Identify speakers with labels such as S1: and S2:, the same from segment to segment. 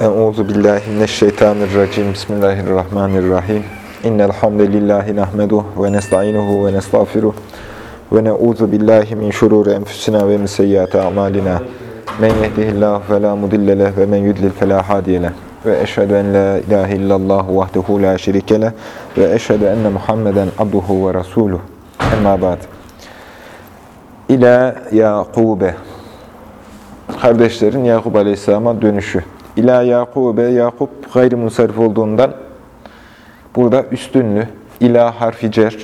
S1: Euzu billahi mineşşeytanirracim. Bismillahirrahmanirrahim. İnnel hamdelellahi nahmeduhu ve nestainuhu ve nestağfiruh ve na'uzu billahi min şururi enfusina ve min seyyiati a'malina. Men yehdihillahu fela mudille leh ve men yudlil fela hadiye leh. Ve eşhedü en la ilahe illallah vahdehu la şerike ve eşhedü enne Muhammeden abduhu ve resuluh. Emma ba'd. İlâ Yakube. Kardeşlerin Yakup Aleyhisselam'a dönüşü. İlâ Yakube, Yakup gayrimusarif olduğundan burada üstünlü, İlâ harfi cer,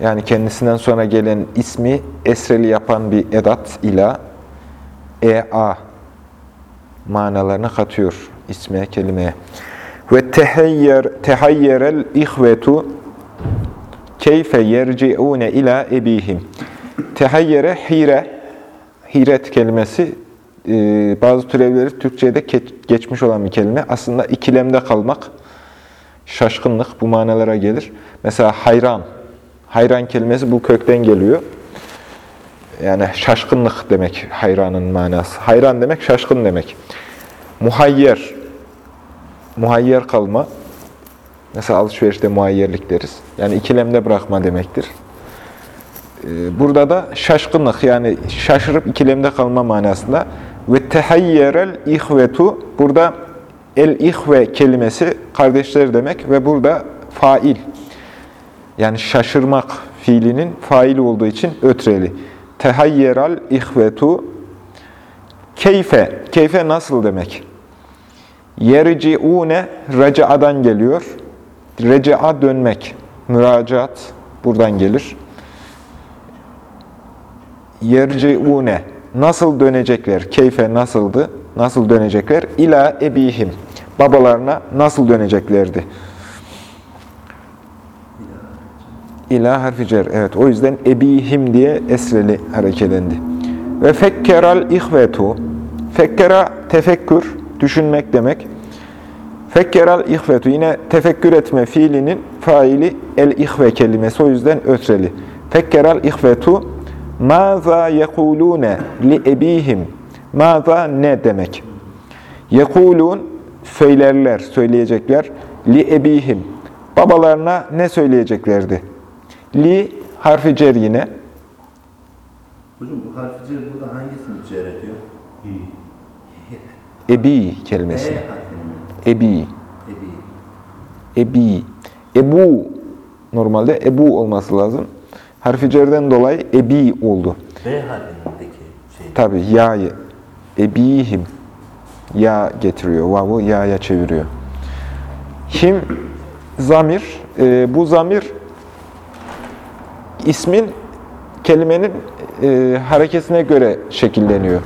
S1: yani kendisinden sonra gelen ismi esreli yapan bir edat ila e-a manalarını katıyor isme, kelimeye. Ve tehayyer tehayyerel ihvetu keyfe yerciune ila ebihim. Tehayyere hire hiret kelimesi e, bazı türevleri Türkçe'de geçmiş olan bir kelime. Aslında ikilemde kalmak, şaşkınlık bu manalara gelir. Mesela hayran Hayran kelimesi bu kökten geliyor. Yani şaşkınlık demek hayranın manası. Hayran demek şaşkın demek. Muhayyer, muhayyer kalma. Mesela alışverişte muhayyerlik deriz. Yani ikilemde bırakma demektir. Ee, burada da şaşkınlık yani şaşırıp ikilemde kalma manasında. Ve tehayyerel ihvetu burada el ihve kelimesi kardeşler demek ve burada fail yani şaşırmak fiilinin faili olduğu için ötreli. Tehayyeral ihvetu keyfe. Keyfe nasıl demek? Yerciune reca'dan geliyor. Reca'a dönmek. Müracaat buradan gelir. Yerciune. Nasıl dönecekler? Keyfe nasıldı? Nasıl dönecekler? İla ebihim. Babalarına nasıl döneceklerdi? İla harfi cer. Evet, o yüzden ebihim diye esreli harekelendi. Ve fekkeral ihvetu. Fekkera tefekkür, düşünmek demek. Fekkeral ihvetu. Yine tefekkür etme fiilinin faili el-ihve kelimesi. O yüzden ötreli. Fekkeral ihvetu. Maza yekulune li ebihim. Maza ne demek? Yekulun söylerler, söyleyecekler. Li ebihim. Babalarına ne söyleyeceklerdi? Li harfi cer yine.
S2: Hocam bu harfi cer burada hangisini cer ediyor?
S1: Ebi kelimesi.
S2: E?
S1: Ebi.
S2: Ebi.
S1: Ebi. Ebu. Normalde ebu olması lazım. Harfi cerden dolayı ebi oldu.
S2: B harfindeki şey.
S1: Tabi ya'yı. Ebihim. Ya getiriyor. Vavu ya'ya çeviriyor. Him zamir. E, bu zamir ismin kelimenin e, harekesine göre şekilleniyor.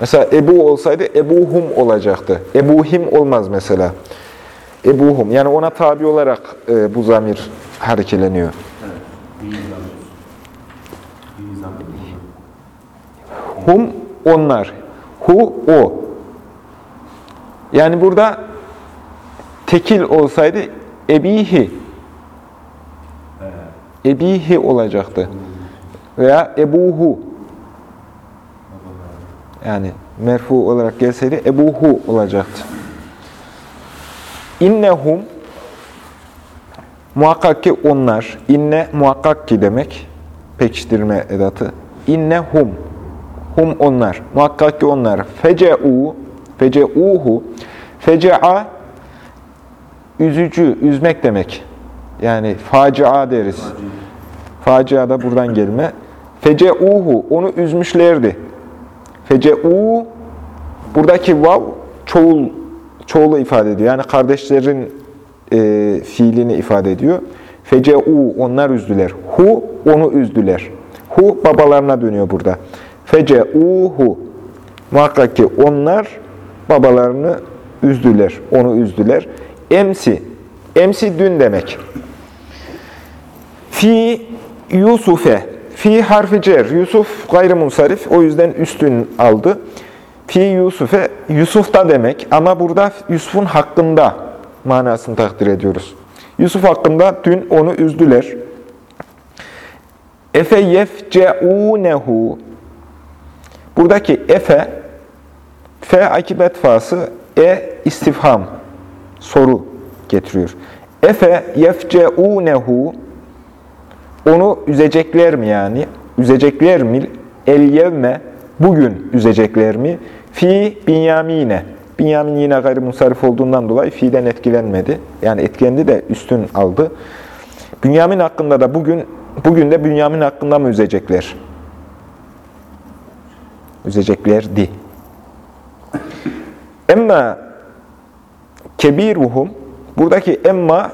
S1: Mesela Ebu olsaydı Ebuhum olacaktı. Ebuhim olmaz mesela. Ebuhum. Yani ona tabi olarak e, bu zamir harekeleniyor.
S2: Evet. İyi zamir. İyi zamir.
S1: Hum onlar. Hu o. Yani burada tekil olsaydı ebihi ebihi olacaktı. Veya ebuhu. Yani merfu olarak gelseydi ebuhu olacaktı. İnnehum muhakkak ki onlar. İnne muhakkak ki demek. Pekiştirme edatı. İnnehum. Hum onlar. Muhakkak ki onlar. Fece'u. Fece'uhu. Fece'a üzücü, üzmek demek. Yani facia deriz. Facia da buradan gelme. Feceuhu onu üzmüşlerdi. Feceu buradaki vav çoğul çoğulu ifade ediyor. Yani kardeşlerin e, fiilini ifade ediyor. Feceu onlar üzdüler. Hu onu üzdüler. Hu babalarına dönüyor burada. Feceuhu muhakkak ki onlar babalarını üzdüler. Onu üzdüler. Emsi emsi dün demek. Fi Yusuf'e. Fi harfi cer. Yusuf gayrimunsarif. O yüzden üstün aldı. Fi Yusuf'e. Yusuf da demek. Ama burada Yusuf'un hakkında manasını takdir ediyoruz. Yusuf hakkında dün onu üzdüler. Efe yefceunehu. Buradaki efe, fe akibet fası, E istifham, soru getiriyor. Efe yefceunehu onu üzecekler mi yani? Üzecekler mi? El yevme bugün üzecekler mi? Fi binyamine. Binyamin yine gayrimusarif olduğundan dolayı fiilden etkilenmedi. Yani etkilendi de üstün aldı. Bünyamin hakkında da bugün bugün de Bünyamin hakkında mı üzecekler? Üzeceklerdi. Emma kebiruhum buradaki emma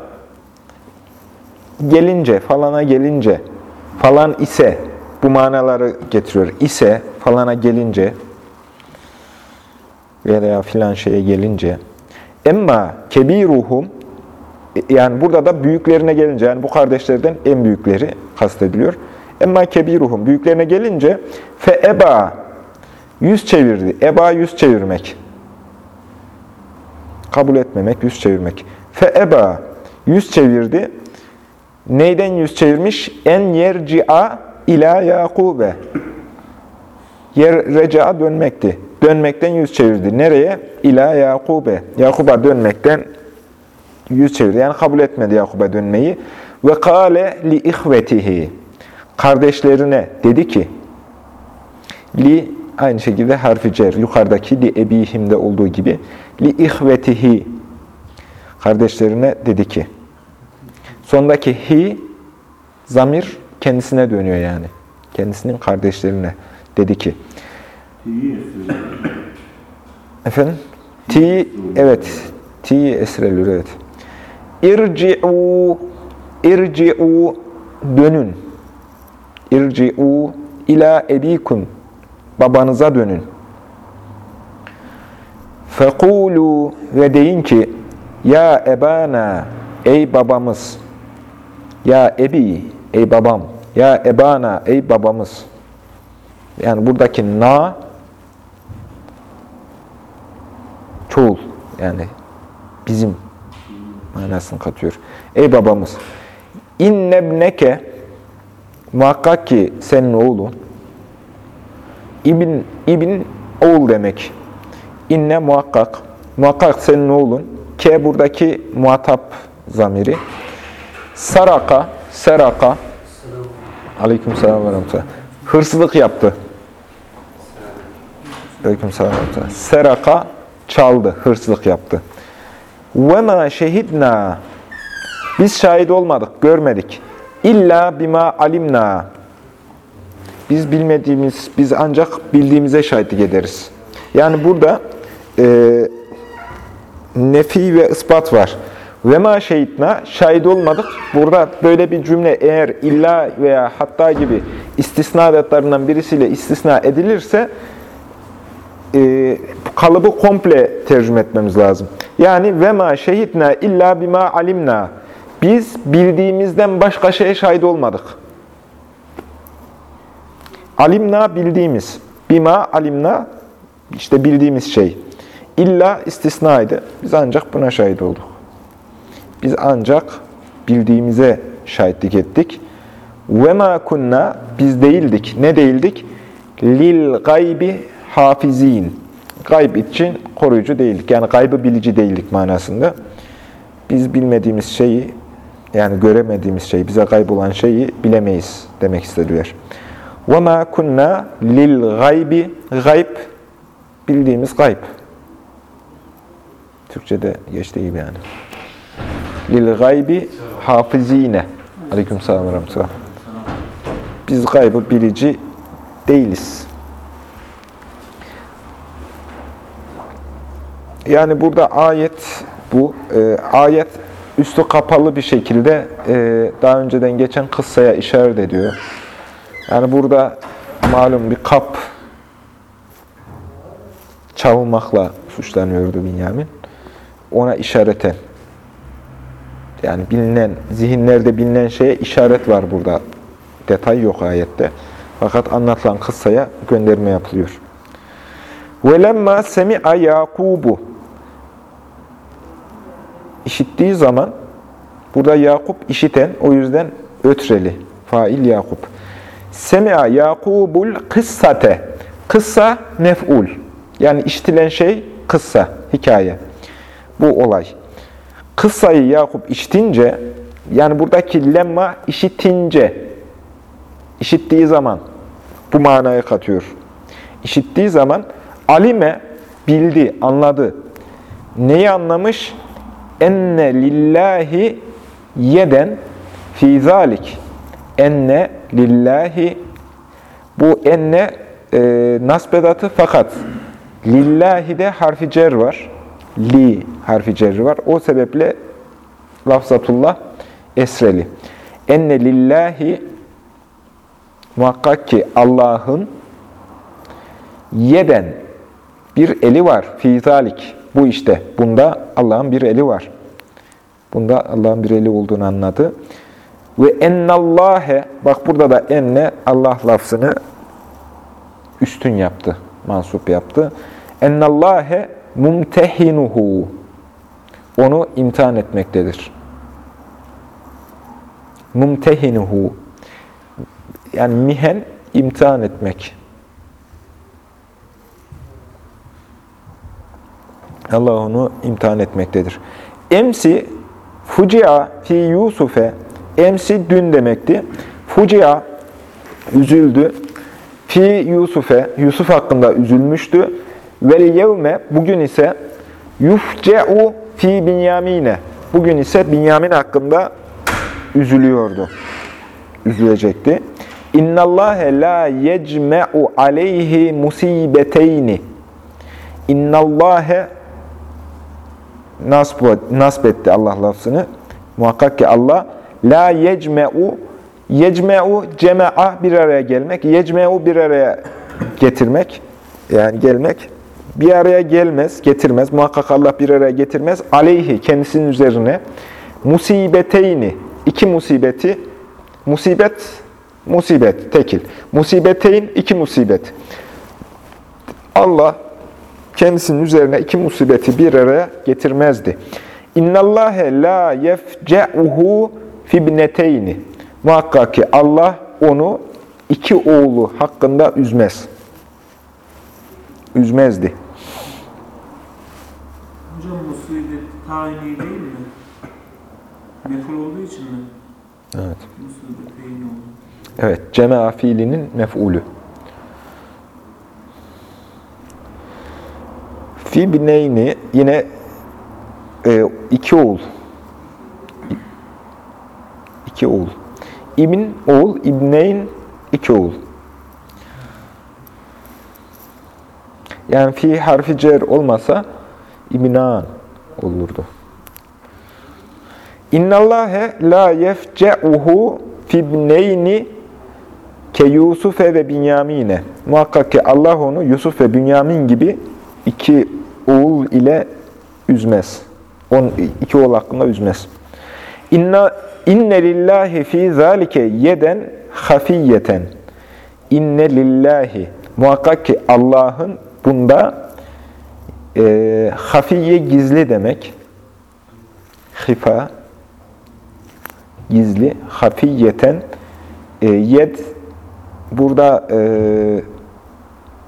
S1: gelince, falana gelince, falan ise bu manaları getiriyor. İse falana gelince veya filan şeye gelince emma kebiruhum yani burada da büyüklerine gelince yani bu kardeşlerden en büyükleri kastediliyor. Emma kebiruhum büyüklerine gelince fe eba yüz çevirdi. Eba yüz çevirmek. Kabul etmemek, yüz çevirmek. Fe eba yüz çevirdi. Neyden yüz çevirmiş? En yerci'a ila Yakube. Yer reca'a dönmekti. Dönmekten yüz çevirdi. Nereye? İla Yakube. Yakub'a dönmekten yüz çevirdi. Yani kabul etmedi Yakub'a dönmeyi. Ve kâle li ihvetihi. Kardeşlerine dedi ki, li aynı şekilde harfi cer, yukarıdaki li ebihimde olduğu gibi, li ihvetihi. Kardeşlerine dedi ki, sondaki hi, zamir kendisine dönüyor yani. Kendisinin kardeşlerine dedi ki. Efendim? Ti, evet. Ti esrelür, evet. İrci'u, irci'u, dönün. İrci'u ila ebikum, babanıza dönün. Fekulu ve deyin ki, ya ebana, ey babamız. Ya ebi, ey babam. Ya ebana, ey babamız. Yani buradaki na, çoğul yani bizim manasını katıyor. Ey babamız innebneke muhakkak ki senin oğlun İbn, İbn oğul demek. İnne muhakkak. Muhakkak senin oğlun. K buradaki muhatap zamiri. Saraka, seraka. Aleyküm selam ve rahmetullah. Hırsızlık yaptı. Aleyküm selam ve rahmetullah. Seraka, çaldı, hırsızlık yaptı. Ve ma şehidna. Biz şahit olmadık, görmedik. İlla bima alimna. Biz bilmediğimiz, biz ancak bildiğimize şahitlik ederiz. Yani burada e, nefi ve ispat var. Ve ma şehitna, şahit olmadık. Burada böyle bir cümle eğer illa veya hatta gibi istisna adatlarından birisiyle istisna edilirse e, kalıbı komple tercüme etmemiz lazım. Yani ve ma şehitna illa bima alimna. Biz bildiğimizden başka şeye şahit olmadık. Alimna bildiğimiz. Bima alimna işte bildiğimiz şey. İlla istisnaydı. Biz ancak buna şahit olduk. Biz ancak bildiğimize şahitlik ettik. Ve ma kunna biz değildik. Ne değildik? Lil gaybi hafizin. Gayb için koruyucu değildik. Yani gaybı bilici değildik manasında. Biz bilmediğimiz şeyi, yani göremediğimiz şeyi, bize gayb olan şeyi bilemeyiz demek istediler. وَمَا كُنَّا لِلْغَيْبِ Gayb, bildiğimiz gayb. Türkçe'de geçtiği gibi yani. Lil gaybi hafizine. Aleyküm selam ve rahmetullah. Biz gaybı bilici değiliz. Yani burada ayet bu. E, ayet üstü kapalı bir şekilde e, daha önceden geçen kıssaya işaret ediyor. Yani burada malum bir kap çalmakla suçlanıyordu Binyamin. Ona işareten yani bilinen, zihinlerde bilinen şeye işaret var burada. Detay yok ayette. Fakat anlatılan kıssaya gönderme yapılıyor. وَلَمَّا سَمِعَ Yakubu işittiği zaman burada Yakup işiten o yüzden ötreli. Fail Yakup. Semi'a Yakubul kıssate. Kıssa mef'ul. Yani işitilen şey kıssa. hikaye. Bu olay. Kıssayı Yakup işitince, yani buradaki lemma işitince, işittiği zaman bu manayı katıyor. İşittiği zaman alime bildi, anladı. Neyi anlamış? Enne lillahi yeden fi zalik. Enne lillahi bu enne e, nasbedatı fakat lillahi de harfi cer var. Li harfi cerri var. O sebeple lafzatullah esreli. Enne lillahi muhakkak ki Allah'ın yeden bir eli var. Fizalik. Bu işte. Bunda Allah'ın bir eli var. Bunda Allah'ın bir eli olduğunu anladı. Ve ennallâhe, bak burada da enne Allah lafzını üstün yaptı, mansup yaptı. Ennallâhe mumtehinuhu, onu imtihan etmektedir. Mumtehinuhu, yani mihen imtihan etmek. Allah onu imtihan etmektedir. Emsi fucia fi Yusuf'e emsi dün demekti. Fucia üzüldü. Fi Yusuf'e Yusuf hakkında üzülmüştü. Vel yevme bugün ise yufce'u fi Binyamine. Bugün ise Binyamin hakkında üzülüyordu. Üzülecekti. İnnallâhe la yecme'u aleyhi musibeteyni. İnnallâhe nasb, etti Allah lafzını. Muhakkak ki Allah la yecme'u yecme'u cema'a bir araya gelmek, yecme'u bir araya getirmek. Yani gelmek bir araya gelmez, getirmez. Muhakkak Allah bir araya getirmez. Aleyhi kendisinin üzerine musibeteyni iki musibeti musibet musibet tekil. Musibeteyn iki musibet. Allah kendisinin üzerine iki musibeti bir araya getirmezdi. İnnallâhe la yefce'uhu fibneteyni. Muhakkak ki Allah onu iki oğlu hakkında üzmez. Üzmezdi.
S3: Hocam musibet tayini değil mi? Meful olduğu için mi?
S1: Evet. Evet, cema fiilinin mef'ulü. Fi bineyni yine e, iki oğul. İki oğul. İbn oğul, ibneyn iki oğul. Yani fi harfi cer olmasa ibnan olurdu. İnnallâhe la yefce'uhu fibneyni ke Yusufe ve Binyamine. Muhakkak ki Allah onu Yusuf ve Bünyamin gibi iki oğul ile üzmez. On, iki oğul hakkında üzmez. İnna, inne lillahi fi zalike yeden hafiyeten. İnne lillahi. Muhakkak ki Allah'ın bunda e, hafiye gizli demek. Hifa gizli, hafiyeten e, yed burada e,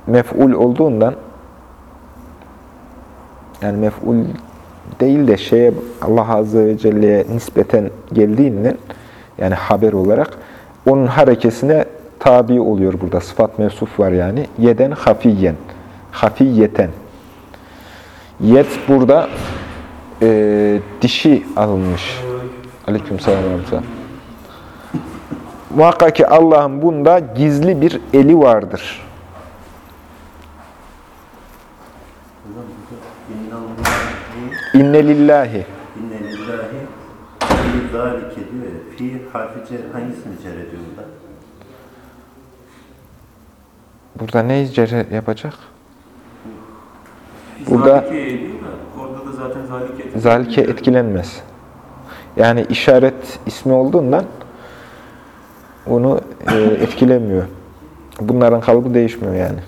S1: mef'ul olduğundan yani mef'ul değil de şeye Allah Azze ve Celle'ye nispeten geldiğinden yani haber olarak onun harekesine tabi oluyor burada. Sıfat mevsuf var yani. Yeden hafiyen. Hafiyeten. Yet burada e, dişi alınmış. Aleyküm selam. Muhakkak ki Allah'ın bunda gizli bir eli vardır.
S2: Hocam burada innallâhi
S1: İnne lillahi.
S2: inne lillahi fi zâlike diyor ya. Fi harfi cer hangisini cer ediyor burada?
S1: Burada ne cere yapacak? Burada-
S3: Zalike ediyor da orada da zaten zalike
S1: Zalike etkilenmez. Yani işaret ismi olduğundan onu e, etkilemiyor. Bunların kalıbı değişmiyor yani.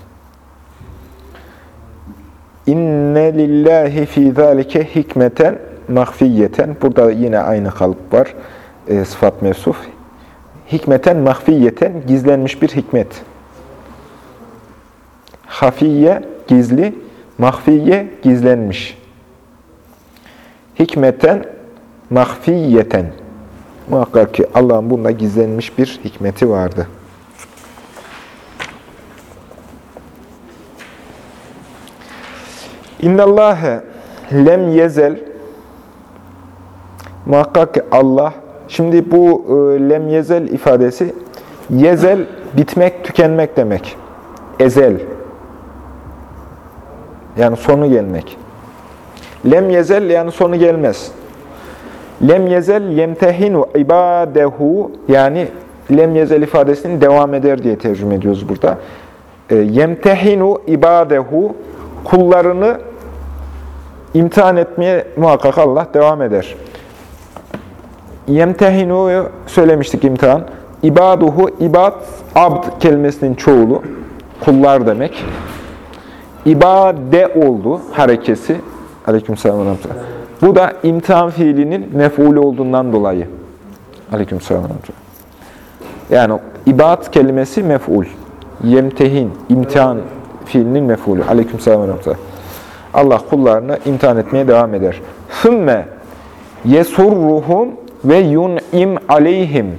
S1: İnne lillahi fi zalike hikmeten mahfiyeten. Burada yine aynı kalıp var. E, sıfat mevsuf. Hikmeten mahfiyeten gizlenmiş bir hikmet. Hafiye gizli, mahfiye gizlenmiş. hikmeten mahfiyeten. Muhakkak ki Allah'ın bunda gizlenmiş bir hikmeti vardı. İnnallâhe lem yezel Muhakkak Allah, şimdi bu e, lem yezel ifadesi, yezel bitmek, tükenmek demek. Ezel. Yani sonu gelmek. Lem yezel yani sonu gelmez. Lem yezel yemtehinu ibadehu yani lem yezel ifadesini devam eder diye tercüme ediyoruz burada. E, yemtehinu ibadehu kullarını imtihan etmeye muhakkak Allah devam eder. Yemtehinu'yu söylemiştik imtihan. İbaduhu, ibad, abd kelimesinin çoğulu. Kullar demek. İbade oldu harekesi. Aleykümselam. Bu da imtihan fiilinin mef'ulü olduğundan dolayı. Aleykümselam. Yani ibad kelimesi mef'ul. Yemtehin, imtihan fiilinin mef'ulü. Aleykümselam. rahmetullah. Allah kullarını imtihan etmeye devam eder. Sümme yesurruhum ve yun'im aleyhim.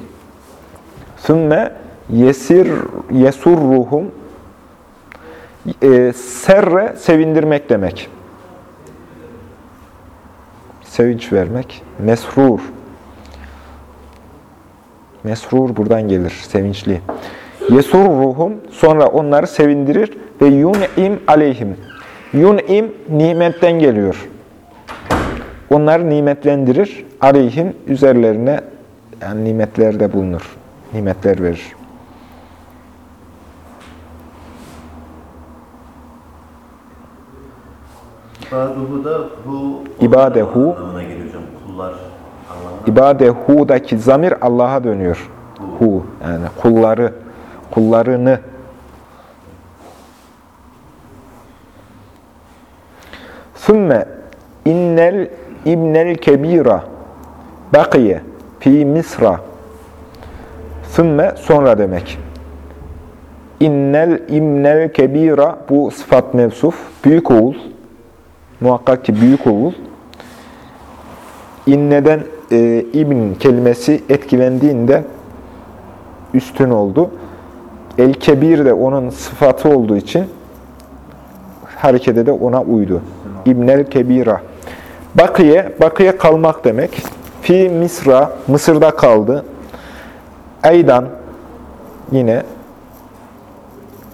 S1: Sümme yesir yesurruhum e, serre sevindirmek demek. Sevinç vermek. Mesrur. Mesrur buradan gelir. Sevinçli. Yesurruhum sonra onları sevindirir ve yun'im aleyhim. Yun'im nimetten geliyor. Onları nimetlendirir. Aleyhim üzerlerine yani nimetlerde bulunur. Nimetler verir.
S2: İbaduhu da bu
S1: İbadehu.
S2: anlamına geliyor hocam. Kullar anlamına.
S1: İbadehu'daki zamir Allah'a dönüyor. Hu yani kulları, kullarını. Sümme innel ibnel kebira bakiye fi misra. Sümme sonra demek. İnnel imnel kebira bu sıfat mevsuf. Büyük oğul. Muhakkak ki büyük oğul. İnneden e, ibn kelimesi etkilendiğinde üstün oldu. El-Kebir de onun sıfatı olduğu için harekete de ona uydu. İbnel Kebira. Bakiye, bakiye kalmak demek. Fi Misra, Mısır'da kaldı. Aydan, yine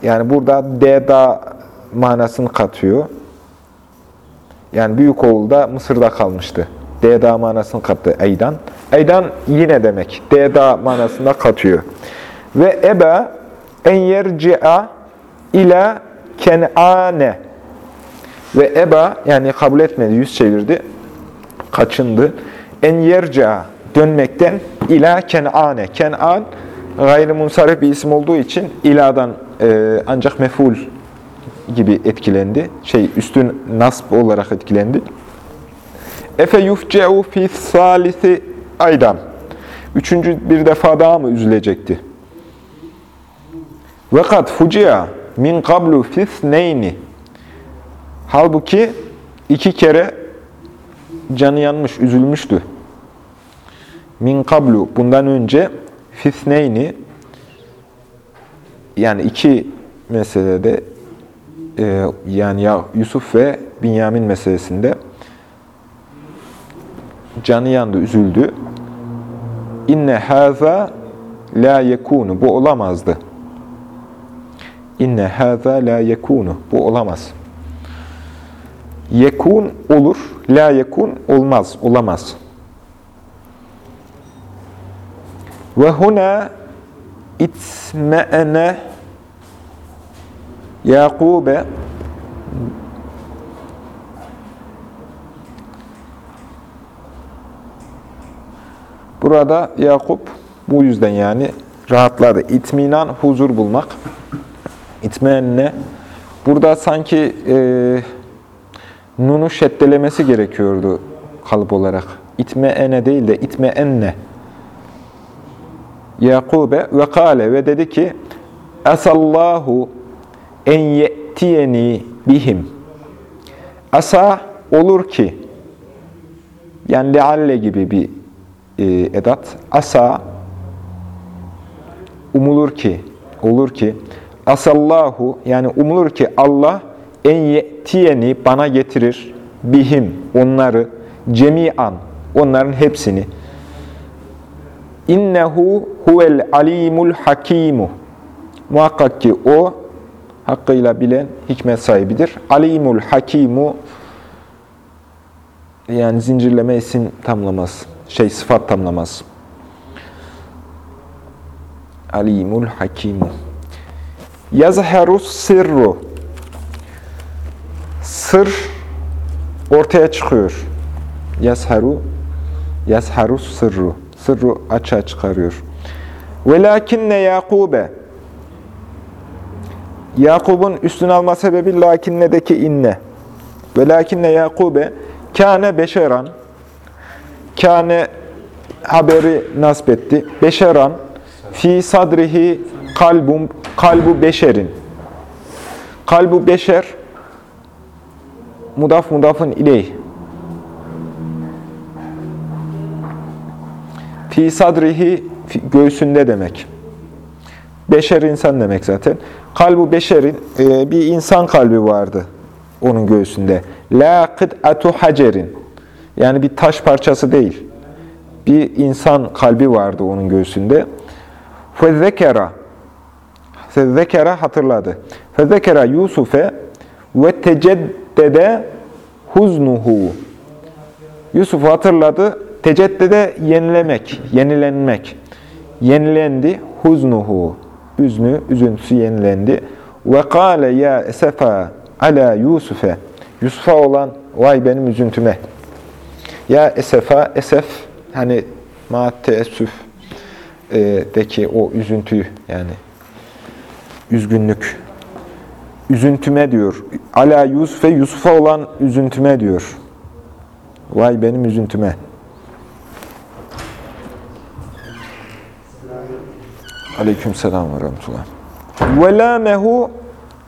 S1: yani burada deda manasını katıyor. Yani büyük oğul da Mısır'da kalmıştı. Deda manasını kattı Aydan. Aydan yine demek. Deda manasında katıyor. Ve eba en yerci'a ila ken'ane. Ve eba yani kabul etmedi, yüz çevirdi. Kaçındı. En yerci'a dönmekten ila ken'ane. Ken'an gayrimunsarif bir isim olduğu için iladan e, ancak meful gibi etkilendi. Şey üstün nasb olarak etkilendi. Efe yufce'u fi salisi aydan. Üçüncü bir defa daha mı üzülecekti? Ve kad fucia min qablu fisneyni. Halbuki iki kere canı yanmış, üzülmüştü. Min kablu bundan önce fisneyni yani iki meselede e, yani ya Yusuf ve Binyamin meselesinde canı yandı, üzüldü. İnne haza la yekunu. Bu olamazdı. İnne haza la yekunu. Bu olamaz. Yekun olur, la yekun olmaz, olamaz. Ve huna itme'ene Yakube Burada Yakup bu yüzden yani rahatladı. İtminan, huzur bulmak. İtmenne. Burada sanki e, nunu şeddelemesi gerekiyordu kalıp olarak. İtme ene değil de itme enne. Yakube ve kale ve dedi ki Asallahu en ye'tiyeni bihim. Asa olur ki Yani lealle gibi bir e, edat. Asa umulur ki, olur ki asallahu yani umulur ki Allah en yetiyeni bana getirir bihim onları cemian onların hepsini innehu huvel alimul hakimu muhakkak ki o hakkıyla bilen hikmet sahibidir. Alimul hakimu yani zincirleme isim tamlamaz. Şey sıfat tamlamaz. Alimul hakimu. Yazharu sirru. Sır ortaya çıkıyor. Yazharu yazharu sırru. Sırru açığa çıkarıyor. Velakinne Yakube. Yakub'un üstün alma sebebi lakinnedeki inne. Velakinne Yakube kâne beşeran. Kâne haberi nasip etti. Beşeran fi sadrihi kalbum kalbu beşerin. Kalbu beşer mudaf mudafın ileyh. Fi sadrihi göğsünde demek. Beşer insan demek zaten. Kalbu beşerin e, bir insan kalbi vardı onun göğsünde. La kıd'atu hacerin. Yani bir taş parçası değil. Bir insan kalbi vardı onun göğsünde. Fezzekera. Fezzekera hatırladı. Fezzekera Yusuf'e ve teceddede huznuhu. Yusuf'u hatırladı. Teceddede yenilemek, yenilenmek. Yenilendi huznuhu. Üznü, üzüntüsü yenilendi. Ve kâle ya esefa ala Yusuf'e. Yusuf'a olan vay benim üzüntüme. Ya esefa, esef hani ma teessüf e, deki o üzüntüyü yani üzgünlük. Üzüntüme diyor. Ala Yusuf'e Yusuf'a olan üzüntüme diyor. Vay benim üzüntüme. Aleykümselam ve rahmetullah. Ve lâmehu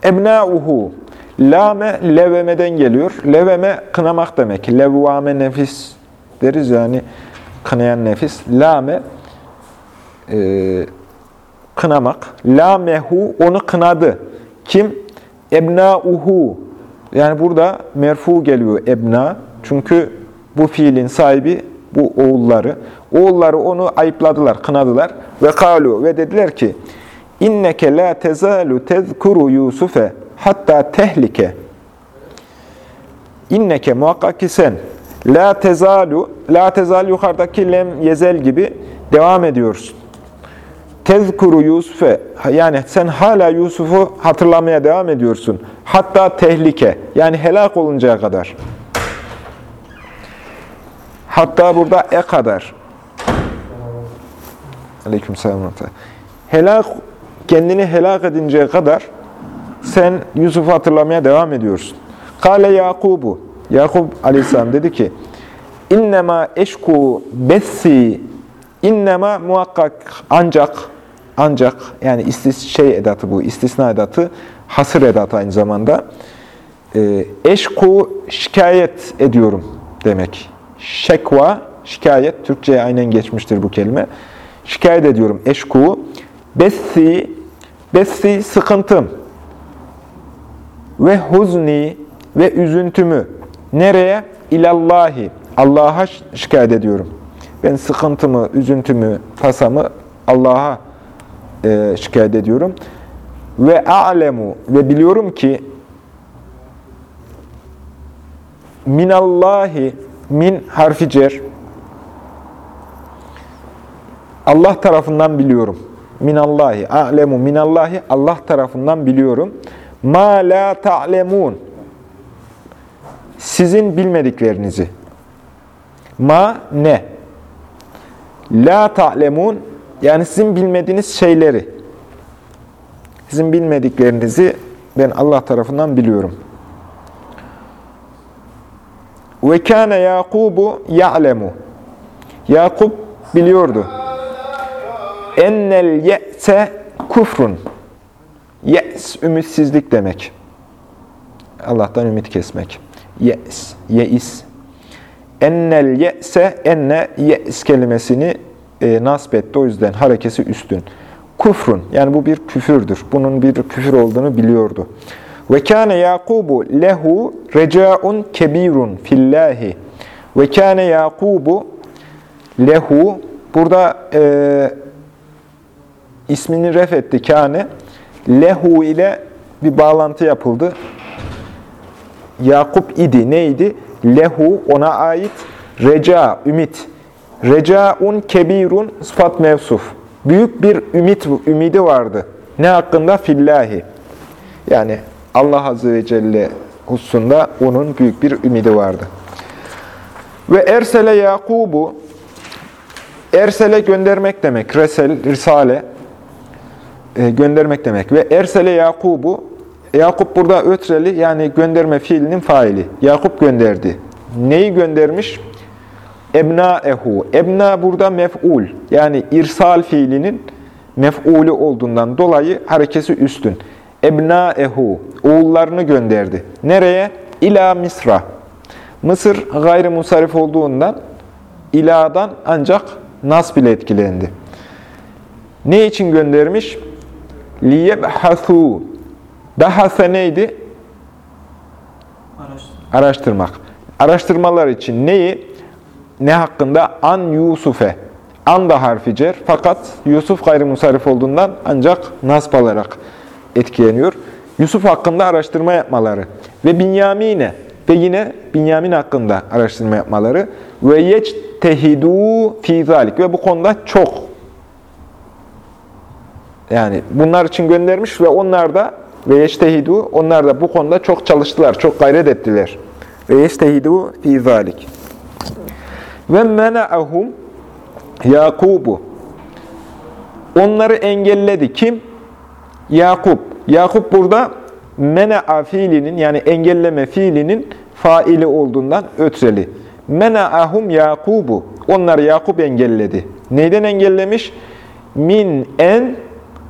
S1: ebnâuhu. Lâme levemeden geliyor. Leveme kınamak demek. Levvâme nefis deriz yani kınayan nefis. Lâme e, kınamak. Lâmehu onu kınadı. Kim? Ebnâuhu. Yani burada merfu geliyor ebna. Çünkü bu fiilin sahibi bu oğulları. Oğulları onu ayıpladılar, kınadılar. Ve kalu ve dediler ki inneke la tezalu tezkuru Yusufe hatta tehlike. İnneke muhakkak ki sen la tezalu la tezal yukarıdaki lem yezel gibi devam ediyorsun. Tezkuru Yusuf'e yani sen hala Yusuf'u hatırlamaya devam ediyorsun. Hatta tehlike yani helak oluncaya kadar. Hatta burada e kadar. Aleykümselam. Helak kendini helak edinceye kadar sen Yusuf'u hatırlamaya devam ediyorsun. Kale Yakubu. Yakub Aleyhisselam dedi ki: İnnemâ eşku bessi innema muhakkak ancak ancak yani istis şey edatı bu istisna edatı hasır edatı aynı zamanda Ee, eşku şikayet ediyorum demek. Şekva şikayet Türkçe'ye aynen geçmiştir bu kelime. Şikayet ediyorum eşku bessi bessi sıkıntım ve huzni ve üzüntümü nereye? İlallahi. Allah'a şikayet ediyorum. Ben sıkıntımı, üzüntümü, tasamı Allah'a e, şikayet ediyorum. Ve a'lemu ve biliyorum ki minallahi min harfi cer Allah tarafından biliyorum. Minallahi, a'lemu minallahi Allah tarafından biliyorum. Ma la ta'lemun sizin bilmediklerinizi. Ma ne? La ta'lemun yani sizin bilmediğiniz şeyleri. Sizin bilmediklerinizi ben Allah tarafından biliyorum. Ve kâne Yakubu ya'lemu. Yakup biliyordu. Ennel ye'se kufrun. Ye's, ümitsizlik demek. Allah'tan ümit kesmek. Ye's, yeis. Ennel ye'se enne ye's kelimesini e, nasb etti. O yüzden harekesi üstün. Kufrun yani bu bir küfürdür. Bunun bir küfür olduğunu biliyordu. Ve kâne Yakubu lehu reca'un kebirun fillahi. Ve kâne Yakubu lehu burada e, ismini ref etti kâne. Lehu ile bir bağlantı yapıldı. Yakup idi. Neydi? Lehu ona ait. Reca, ümit. Recaun kebirun sıfat mevsuf. Büyük bir ümit, ümidi vardı. Ne hakkında? Fillahi. Yani Allah Azze ve Celle hususunda onun büyük bir ümidi vardı. Ve ersele Yakubu, ersele göndermek demek, resel, risale, e, göndermek demek. Ve ersele Yakubu, Yakup burada ötreli yani gönderme fiilinin faili. Yakup gönderdi. Neyi göndermiş? ebnaehu. Ebna burada mef'ul. Yani irsal fiilinin mef'ulü olduğundan dolayı harekesi üstün. Ebnaehu. Oğullarını gönderdi. Nereye? İla Misra. Mısır gayri musarif olduğundan iladan ancak nas bile etkilendi. Ne için göndermiş? Liyebhasu. Dahase neydi? Araştırmak. Araştırmalar için neyi? Ne hakkında? An Yusuf'e. An da harfi cer. Fakat Yusuf gayrimusarif olduğundan ancak nasb alarak etkileniyor. Yusuf hakkında araştırma yapmaları. Ve Binyamin'e. Ve yine Binyamin hakkında araştırma yapmaları. Ve yectehidû fî zâlik. Ve bu konuda çok yani bunlar için göndermiş ve onlar da ve yeştehidu onlar da bu konuda çok çalıştılar, çok gayret ettiler. Ve yeştehidu fi zalik. Ve mena'ahum Yakubu. Onları engelledi. Kim? Yakup. Yakup burada mena'a fiilinin yani engelleme fiilinin faili olduğundan ötreli. Mena'ahum Yakubu. Onları Yakup engelledi. Neyden engellemiş? Min en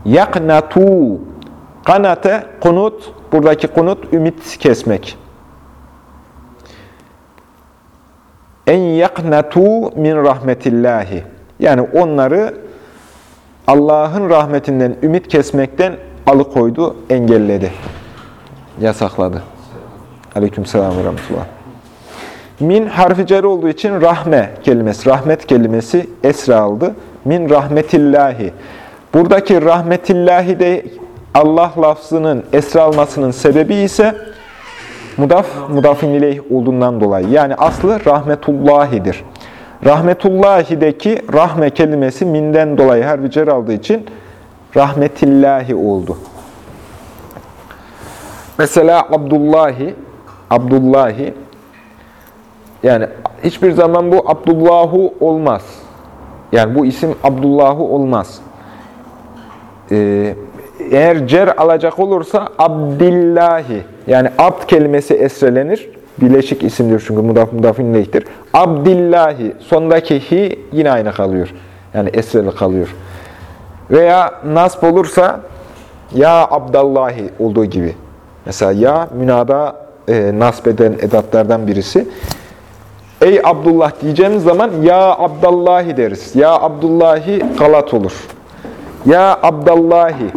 S1: yaknatu. Kanate, kunut, buradaki kunut ümit kesmek. En yaknatu min rahmetillahi. Yani onları Allah'ın rahmetinden ümit kesmekten alıkoydu, engelledi. Yasakladı. Aleykümselam ve rahmetullah. Min harfi cer olduğu için rahme kelimesi, rahmet kelimesi esra aldı. Min rahmetillahi. Buradaki rahmetillahi de Allah lafzının esra almasının sebebi ise mudaf, mudafin ileyh olduğundan dolayı. Yani aslı rahmetullahidir. Rahmetullahi'deki rahme kelimesi minden dolayı harfi cer aldığı için rahmetillahi oldu. Mesela Abdullahi, Abdullahi, yani hiçbir zaman bu Abdullahu olmaz. Yani bu isim Abdullahu olmaz. Ee, eğer cer alacak olursa Abdillahi, yani abd kelimesi esrelenir. Bileşik isimdir çünkü mudaf mudafin ileyhtir. Abdillahi, sondaki hi yine aynı kalıyor. Yani esreli kalıyor. Veya nasb olursa ya Abdallahi olduğu gibi. Mesela ya münada e, nasb eden edatlardan birisi. Ey Abdullah diyeceğimiz zaman ya Abdallahi deriz. Ya Abdullahi galat olur. Ya Abdallahi.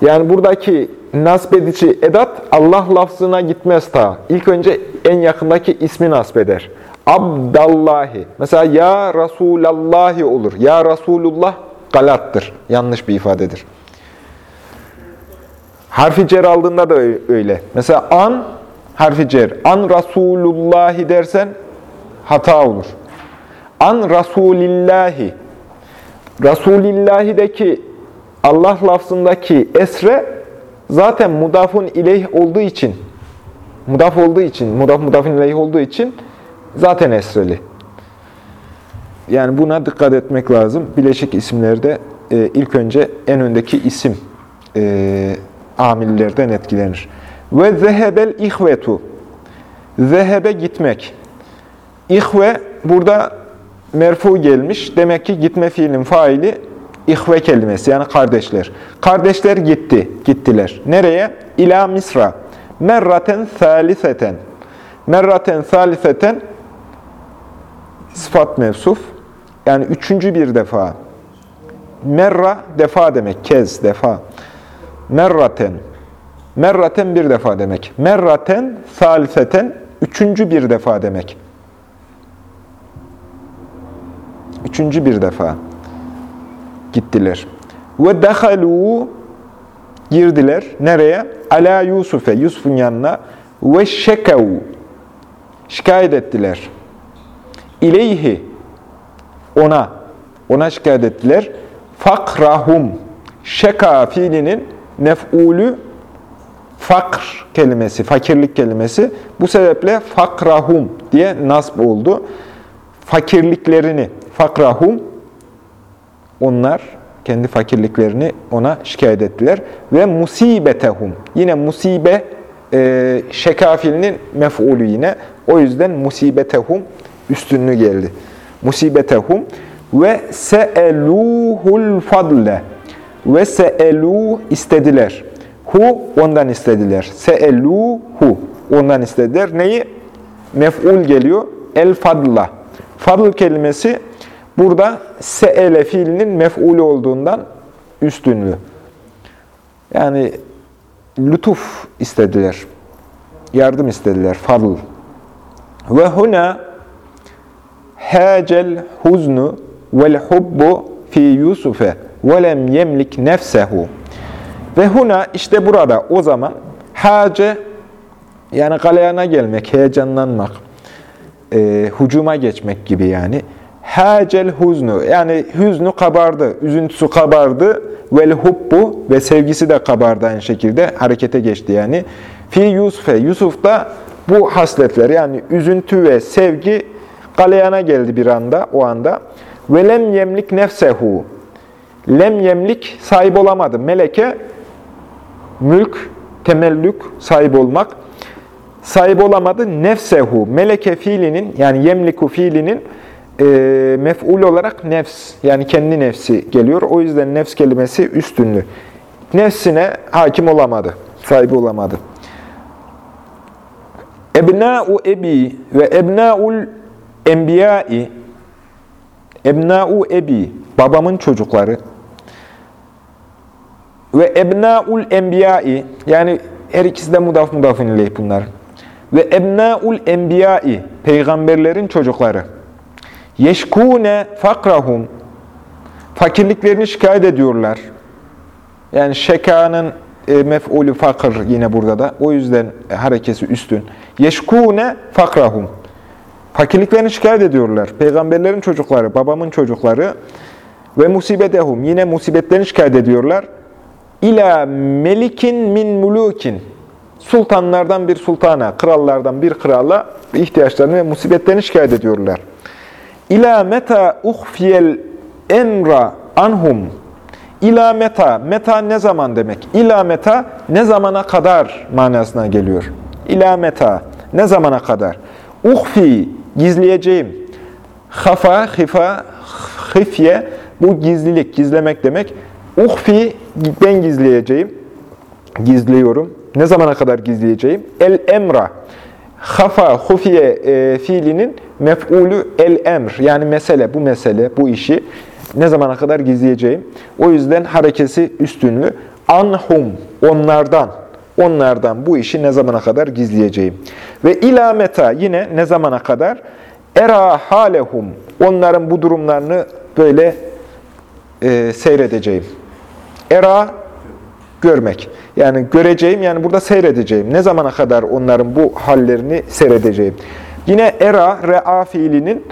S1: Yani buradaki nasbedici edat Allah lafzına gitmez ta. İlk önce en yakındaki ismi nasbeder. Abdallahi. Mesela ya Resulallahi olur. Ya Resulullah galattır. Yanlış bir ifadedir. Harfi cer aldığında da öyle. Mesela an harfi cer. An Resulullahi dersen hata olur. An Rasulillahi. Rasulillahi'deki Allah lafzındaki esre zaten mudafun ileyh olduğu için mudaf olduğu için, mudaf mudafun ileyh olduğu için zaten esreli. Yani buna dikkat etmek lazım. Bileşik isimlerde e, ilk önce en öndeki isim e, amillerden etkilenir. Ve zehebel ihvetu. Zehebe gitmek. İhve burada merfu gelmiş. Demek ki gitme fiilin faili ihve kelimesi yani kardeşler. Kardeşler gitti, gittiler. Nereye? İla Misra. Merraten saliseten. Merraten saliseten sıfat mevsuf. Yani üçüncü bir defa. Merra defa demek. Kez, defa. Merraten. Merraten bir defa demek. Merraten, saliseten, üçüncü bir defa demek. Üçüncü bir defa gittiler. Ve dehalu girdiler. Nereye? Ala Yusuf'e, Yusuf'un yanına. Ve şekav. Şikayet ettiler. İleyhi. Ona. Ona şikayet ettiler. Fakrahum. Şeka fiilinin mef'ulü fakr kelimesi, fakirlik kelimesi. Bu sebeple fakrahum diye nasb oldu. Fakirliklerini, fakrahum, onlar kendi fakirliklerini ona şikayet ettiler. Ve musibetehum, yine musibe, e, şekafilinin mef'ulü yine. O yüzden musibetehum üstünlüğü geldi. Musibetehum ve se'eluhul fadle ve se'elu istediler. Hu ondan istediler. Se'eluhu ondan istediler. Neyi? Mef'ul geliyor. El fadla. Fadl kelimesi burada se'ele fiilinin mef'ulü olduğundan üstünlü. Yani lütuf istediler. Yardım istediler. Fadl. Ve huna hâcel huznu vel hubbu fi Yusuf'e ve lem yemlik nefsehu. Ve huna işte burada o zaman hace yani galeyana gelmek, heyecanlanmak, e, hucuma geçmek gibi yani. Hacel huznu yani hüznü kabardı, üzüntüsü kabardı. Vel hubbu ve sevgisi de kabardı aynı şekilde harekete geçti yani. Fi Yusuf'e, Yusuf'ta bu hasletler yani üzüntü ve sevgi galeyana geldi bir anda, o anda. Ve lem yemlik nefsehu. Lem yemlik sahip olamadı. Meleke, mülk, temellük, sahip olmak. Sahip olamadı. Nefsehu, meleke fiilinin yani yemliku fiilinin e, mef'ul olarak nefs yani kendi nefsi geliyor. O yüzden nefs kelimesi üstünlü. Nefsine hakim olamadı, sahibi olamadı. Ebna'u ebi ve ebna'ul enbiyai Ebna'u ebi, babamın çocukları ve ebna'ul enbiyai yani her ikisi de mudaf mudafın ileyh bunlar. Ve ebna'ul enbiyai, peygamberlerin çocukları. Yeşkûne fakrahum, fakirliklerini şikayet ediyorlar. Yani şekanın e, mef'ulü fakir yine burada da. O yüzden harekesi üstün. Yeşkûne fakrahum. Fakirliklerini şikayet ediyorlar. Peygamberlerin çocukları, babamın çocukları ve musibetehum. Yine musibetlerini şikayet ediyorlar. İla melikin min mulukin. Sultanlardan bir sultana, krallardan bir krala ihtiyaçlarını ve musibetlerini şikayet ediyorlar. İla meta uhfiyel emra anhum. İla meta, meta ne zaman demek? İla meta ne zamana kadar manasına geliyor. İla meta ne zamana kadar? Uhfi gizleyeceğim. Hafa, hifa, hifye bu gizlilik, gizlemek demek. Uhfi ben gizleyeceğim. Gizliyorum. Ne zamana kadar gizleyeceğim? El emra. Hafa, hufiye e, fiilinin mef'ulü el emr. Yani mesele, bu mesele, bu işi ne zamana kadar gizleyeceğim? O yüzden harekesi üstünlü. Anhum, onlardan. Onlardan bu işi ne zamana kadar gizleyeceğim? Ve ilameta yine ne zamana kadar? Era halehum. Onların bu durumlarını böyle e, seyredeceğim. Era görmek. Yani göreceğim, yani burada seyredeceğim. Ne zamana kadar onların bu hallerini seyredeceğim. Yine era, re'a fiilinin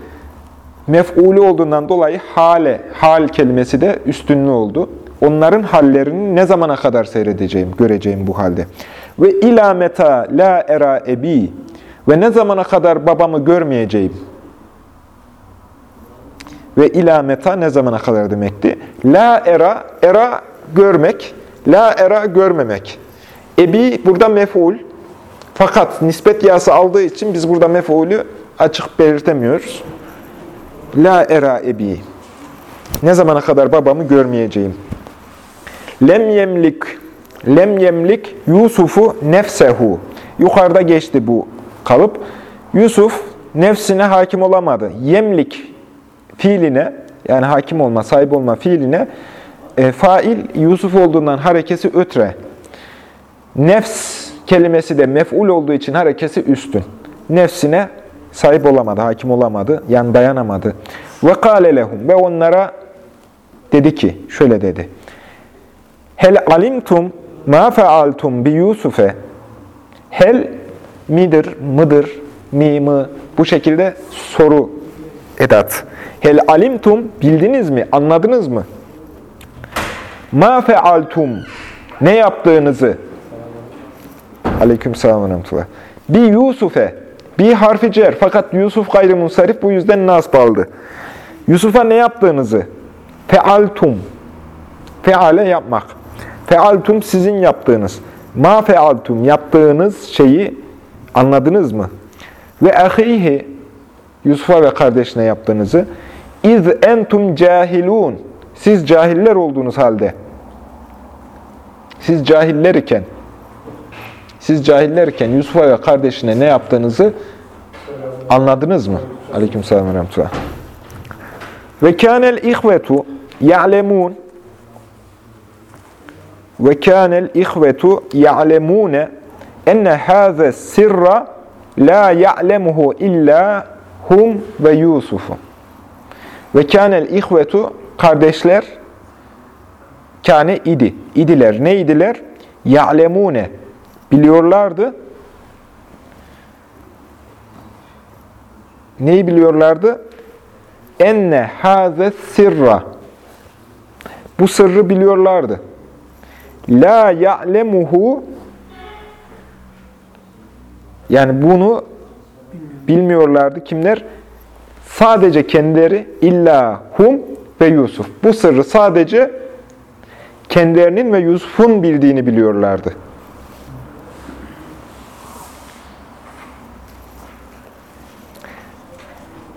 S1: mef'ulü olduğundan dolayı hale, hal kelimesi de üstünlü oldu. Onların hallerini ne zamana kadar seyredeceğim, göreceğim bu halde. Ve ilameta la era ebi ve ne zamana kadar babamı görmeyeceğim. Ve ilameta ne zamana kadar demekti? La era, era görmek, la era görmemek. Ebi burada mef'ul. Fakat nispet yası aldığı için biz burada mef'ulü açık belirtemiyoruz. La era ebi. Ne zamana kadar babamı görmeyeceğim. Lem yemlik, lem yemlik Yusuf'u nefsehu. Yukarıda geçti bu kalıp. Yusuf nefsine hakim olamadı. Yemlik fiiline, yani hakim olma, sahip olma fiiline e, fail Yusuf olduğundan harekesi ötre. Nefs kelimesi de mef'ul olduğu için harekesi üstün. Nefsine sahip olamadı, hakim olamadı, yani dayanamadı. Ve kâle lehum ve onlara dedi ki, şöyle dedi. Hel alimtum ma fealtum bi Yusuf'e Hel midir, mıdır, mi, mı bu şekilde soru edat. Hel alimtum bildiniz mi, anladınız mı? Ma fealtum ne yaptığınızı Aleyküm selam ve rahmetullah. Bi Yusuf'e bir harfi cer fakat Yusuf gayrimunsarif bu yüzden nasb aldı. Yusuf'a ne yaptığınızı fealtum feale yapmak. Fealtum sizin yaptığınız. Ma fealtum yaptığınız şeyi anladınız mı? Ve ahihi Yusuf'a ve kardeşine yaptığınızı iz entum cahilun siz cahiller olduğunuz halde siz cahiller iken siz cahiller iken Yusuf'a ve kardeşine ne yaptığınızı anladınız mı? Aleykümselam ve rahmetullah. Ve kânel ihvetu ya'lemûn ve kânel ihvetu ya'lemûne enne hâze sirra la ya'lemuhu illa hum ve Yusufu. Ve kânel ihvetu kardeşler kâne idi. İdiler. Ne idiler? Ya'lemûne. Biliyorlardı. Neyi biliyorlardı? Enne hâze sirra. Bu sırrı biliyorlardı. La ya'lemuhu yani bunu bilmiyorlardı. Kimler? Sadece kendileri illa hum ve Yusuf. Bu sırrı sadece kendilerinin ve Yusuf'un bildiğini biliyorlardı.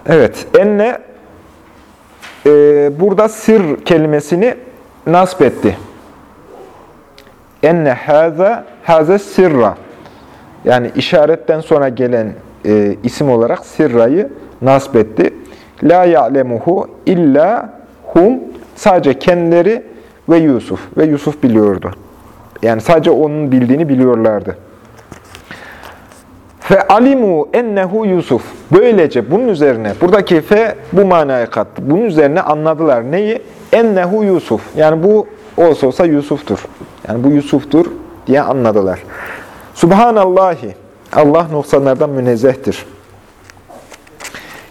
S1: Evet, enne e, burada sır kelimesini nasp etti. Enne haza haze sirra. Yani işaretten sonra gelen e, isim olarak sirrayı nasp etti. La ya'lemuhu illa hum sadece kendileri ve Yusuf. Ve Yusuf biliyordu. Yani sadece onun bildiğini biliyorlardı. Fe alimu ennehu Yusuf. Böylece bunun üzerine, buradaki fe bu manaya kattı. Bunun üzerine anladılar. Neyi? Ennehu Yusuf. Yani bu olsa olsa Yusuf'tur. Yani bu Yusuf'tur diye anladılar. Subhanallahi. Allah noksanlardan münezzehtir.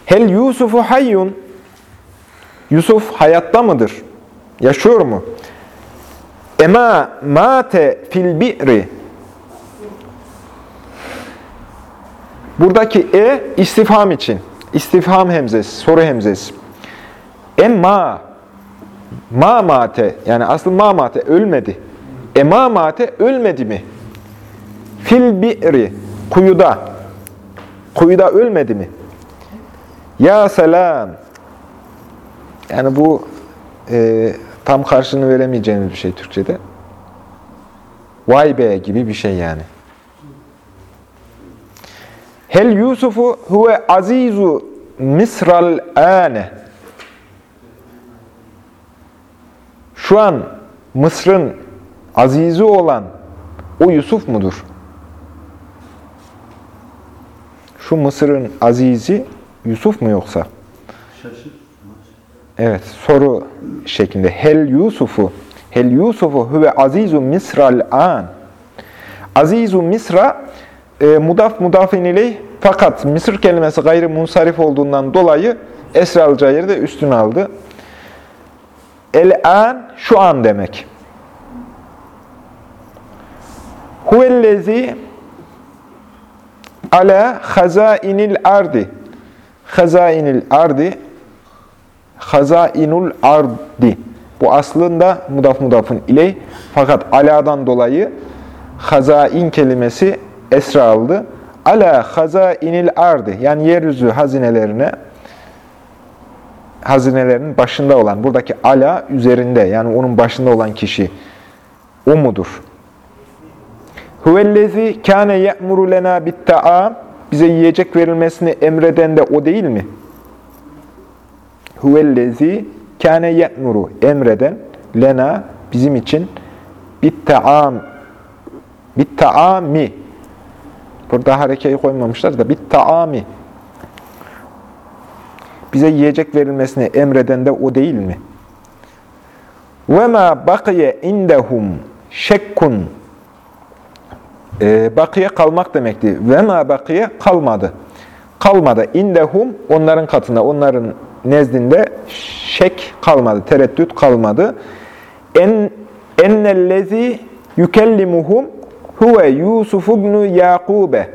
S1: Hel Yusufu hayyun. Yusuf hayatta mıdır? Yaşıyor mu? Ema mate fil bi'ri. Buradaki e istifham için. İstifham hemzesi, soru hemzesi. Emma ma mate yani aslı ma mate ölmedi. Ema mate ölmedi mi? Fil bi'ri kuyuda. Kuyuda ölmedi mi? Ya selam. Yani bu e, tam karşılığını veremeyeceğimiz bir şey Türkçe'de. Vay be gibi bir şey yani. Hel Yusufu huve azizu misral ane. Şu an Mısır'ın azizi olan o Yusuf mudur? Şu Mısır'ın azizi Yusuf mu yoksa? Evet, soru şeklinde. Hel Yusufu, Hel Yusufu huve azizu misral an. Azizu misra, e, mudaf mudafin ileyh, fakat Mısır kelimesi gayrı munsarif olduğundan dolayı esra alacağı yeri de üstüne aldı. El-an, şu an demek. Huvellezi ala hazainil ardi. Hazainil ardi hazainul ardi. Bu aslında mudaf mudafın iley. Fakat aladan dolayı hazain kelimesi esra aldı. Ala hazainil ardi. Yani yeryüzü hazinelerine hazinelerinin başında olan, buradaki ala üzerinde, yani onun başında olan kişi o mudur? Huvellezi kâne ye'muru lena bitta'am bize yiyecek verilmesini emreden de o değil mi? Huvellezi kâne ye'muru emreden lena bizim için bit taam bit taami burada harekeyi koymamışlar da bit taami bize yiyecek verilmesini emreden de o değil mi? Ve ma bakiye indehum şekkun bakiye kalmak demekti. Ve ma bakiye kalmadı. Kalmadı. İndehum onların katında, onların nezdinde şek kalmadı, tereddüt kalmadı. En ennellezi yükellimuhum huve Yusuf ibn Yakube.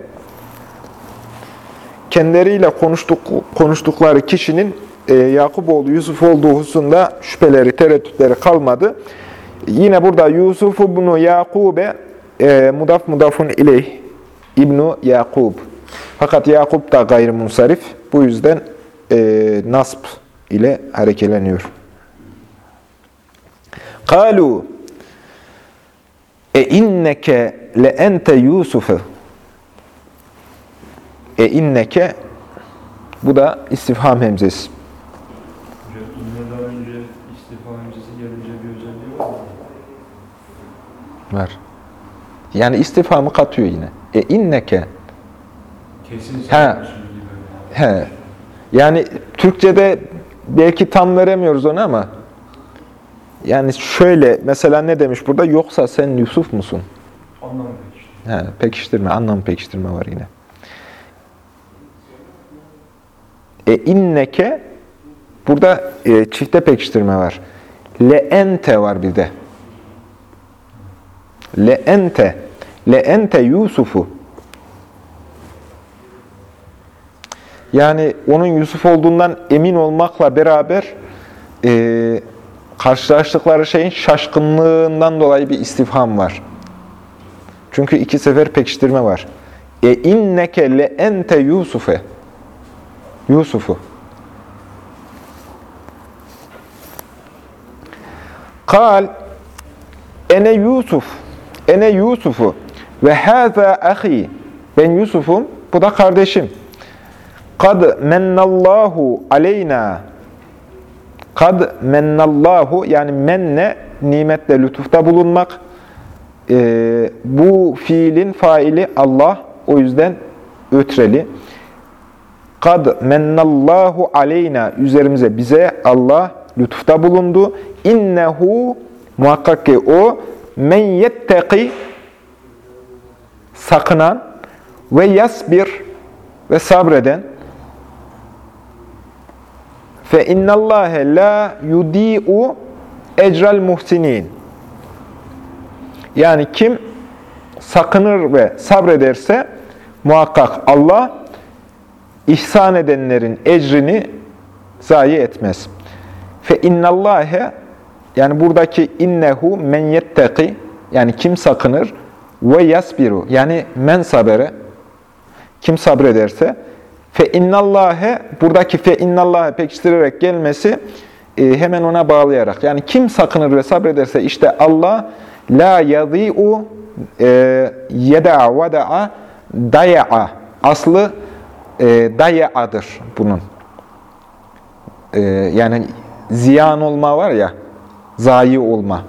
S1: Kendileriyle konuştuk, konuştukları kişinin e, Yakup oğlu Yusuf olduğu hususunda şüpheleri, tereddütleri kalmadı. Yine burada Yusuf ibn Yakube e, mudaf mudafun ileyh İbnu Yakub. Fakat Yakup da gayrimunsarif. Bu yüzden e, nasb ile harekeleniyor. Kalu e inneke le ente Yusuf. E inneke bu da istifham hemzesi.
S4: Var.
S1: Yani istifhamı katıyor yine. E inneke.
S4: Kesin gibi.
S1: He. Yani Türkçe'de belki tam veremiyoruz onu ama yani şöyle mesela ne demiş burada? Yoksa sen Yusuf musun?
S4: Anlamadım işte.
S1: He, pekiştirme, anlam pekiştirme var yine. E inneke burada e, çifte pekiştirme var. Le ente var bir de. Le ente. Le ente Yusuf'u. Yani onun Yusuf olduğundan emin olmakla beraber e, karşılaştıkları şeyin şaşkınlığından dolayı bir istifham var. Çünkü iki sefer pekiştirme var. E inneke le ente Yusuf'e. Yusuf'u. Kal ene Yusuf. Ene Yusuf'u. Ve hâzâ ahi. Ben Yusuf'um. Bu da kardeşim. Kad mennallahu aleyna. Kad mennallahu yani menne nimetle lütufta bulunmak. Ee, bu fiilin faili Allah. O yüzden ötreli. Kad mennallahu aleyna üzerimize bize Allah lütufta bulundu. İnnehu muhakkak ki o men yetteki sakınan ve yasbir ve sabreden fe innallâhe la yudi'u ecral muhsinin yani kim sakınır ve sabrederse muhakkak Allah ihsan edenlerin ecrini zayi etmez. Fe innallâhe yani buradaki innehu men yetteki yani kim sakınır ve yasbiru yani men sabere kim sabrederse fe innallâhe buradaki fe innallâhe pekiştirerek gelmesi e, hemen ona bağlayarak yani kim sakınır ve sabrederse işte Allah la yadî'u e, yeda'a veda'a daya'a aslı e, daya'adır bunun. E, yani ziyan olma var ya, zayi olma.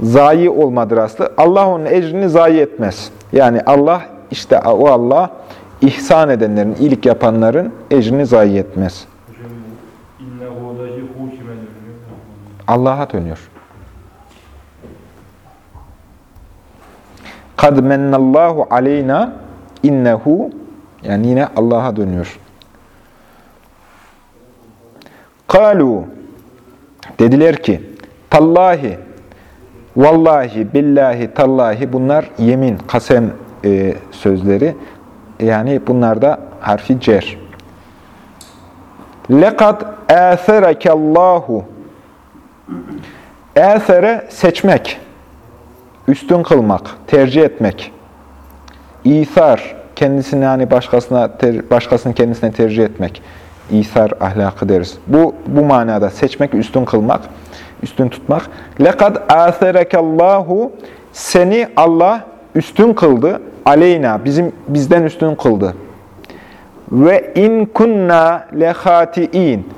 S1: Zayi olmadır aslı. Allah onun ecrini zayi etmez. Yani Allah, işte o Allah, ihsan edenlerin, iyilik yapanların ecrini zayi etmez. Allah'a dönüyor. Kad mennallahu aleyna innehu yani yine Allah'a dönüyor. Kalu dediler ki tallahi vallahi billahi tallahi bunlar yemin kasem e, sözleri yani bunlar da harfi cer. Lekad âserekallahu Esere seçmek, üstün kılmak, tercih etmek. İsar, kendisini yani başkasına ter, başkasını kendisine tercih etmek. İsar ahlakı deriz. Bu bu manada seçmek, üstün kılmak, üstün tutmak. Lekad aserekallahu seni Allah üstün kıldı. Aleyna bizim bizden üstün kıldı. Ve in kunna lehatiin.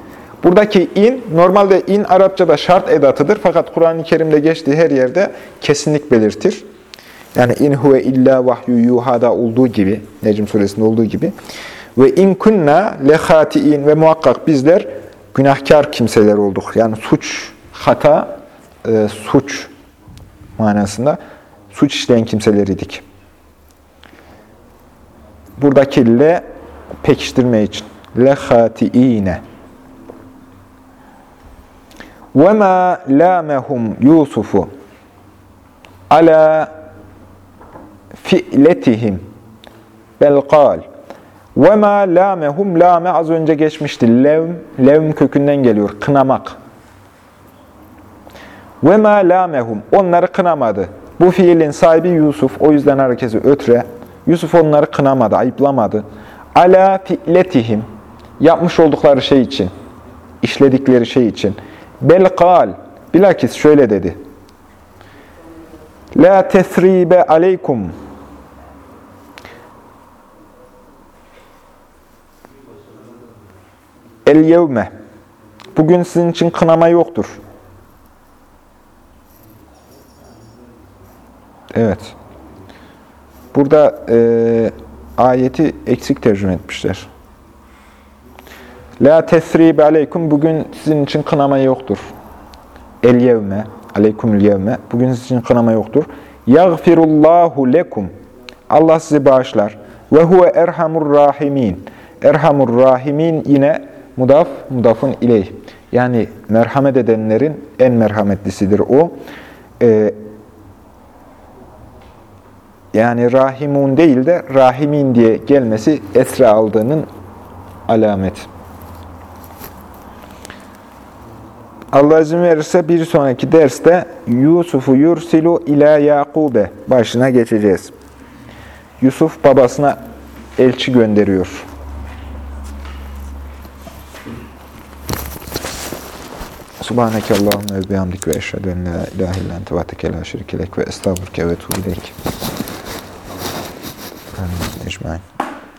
S1: Buradaki in, normalde in Arapçada şart edatıdır. Fakat Kur'an-ı Kerim'de geçtiği her yerde kesinlik belirtir. Yani in huve illa vahyu yuhada olduğu gibi, Necm suresinde olduğu gibi. Ve in kunna lehatiin ve muhakkak bizler günahkar kimseler olduk. Yani suç, hata, e, suç manasında suç işleyen kimseleriydik. Buradaki le pekiştirme için. Lehatiine. Ve ma lamehum Yusufu ala fi'letihim bel kal ve ma lamehum az önce geçmişti. Levm, levm kökünden geliyor. Kınamak. Ve ma. Onları kınamadı. Bu fiilin sahibi Yusuf. O yüzden herkesi ötre. Yusuf onları kınamadı, ayıplamadı. Ala fi'letihim. Yapmış oldukları şey için. işledikleri şey için. Bel kal bilakis şöyle dedi. La tesribe aleykum. El yevme. Bugün sizin için kınama yoktur. Evet. Burada e, ayeti eksik tercüme etmişler. La tesribe aleykum. Bugün sizin için kınama yoktur. El yevme. Aleykümül yevme. Bugün sizin için kınama yoktur. Yagfirullahu lekum. Allah sizi bağışlar. Ve huve erhamur rahimin. Erhamur rahimin yine mudaf, mudafun ileyh. Yani merhamet edenlerin en merhametlisidir o. Ee, yani rahimun değil de rahimin diye gelmesi esra aldığının alamet. Allah izin verirse bir sonraki derste Yusuf'u yursilu ila Yakube başına geçeceğiz. Yusuf babasına elçi gönderiyor. Subhaneke Allahümme ve bihamdik ve eşhedü en la ilahe illa ente ve teke la şerikelek ve estağfurke ve tuğbilek. Amin. Ecmain.